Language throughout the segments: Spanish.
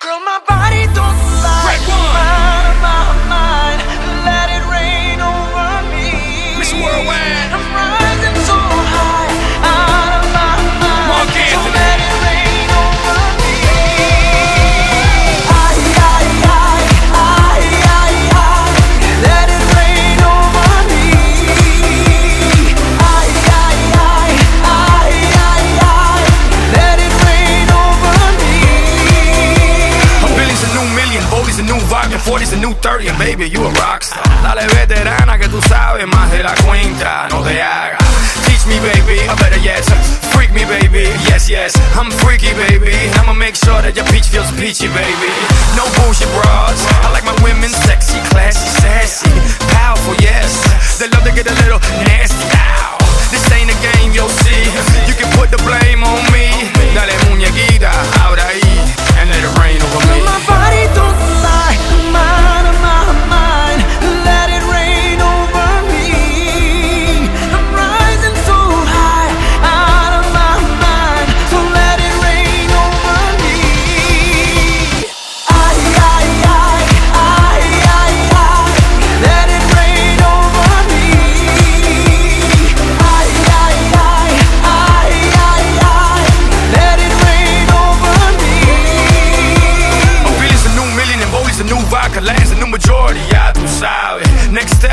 Girl, my body 40's a new 30, and baby, you a rockstar. Dale veterana que tú sabes más de la cuenta, no te hagas. Teach me, baby, I better yes. Freak me, baby, yes, yes. I'm freaky, baby. I'ma make sure that your peach feels peachy, baby. No bullshit bras.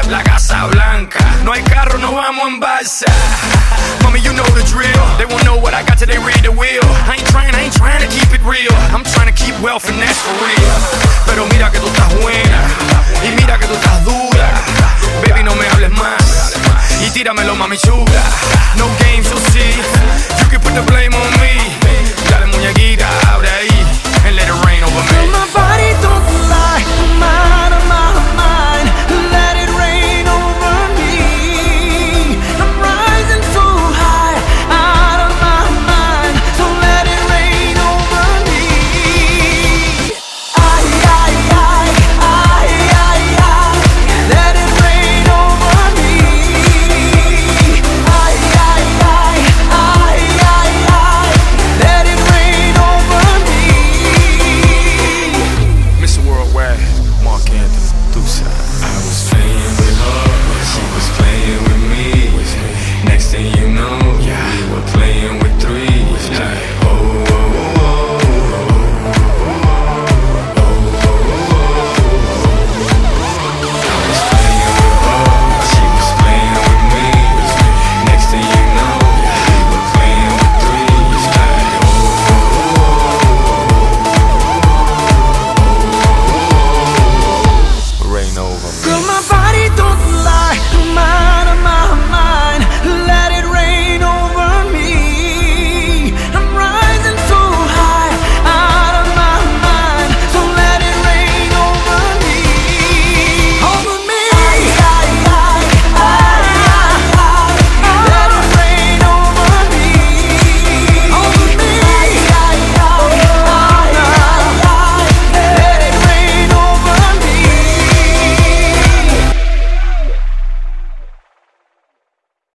La Casa Blanca. No hay carro, no vamos en balsa. Mommy, you know the drill. They won't know what I got till they read the wheel. I ain't trying, I ain't trying to keep it real. I'm trying to keep wealth and that's for real. Pero mira que tú estás buena. Y mira que tú estás dura. Baby, no me hables más. Y tíramelo, mami chula. No games, you'll over me. Girl, my body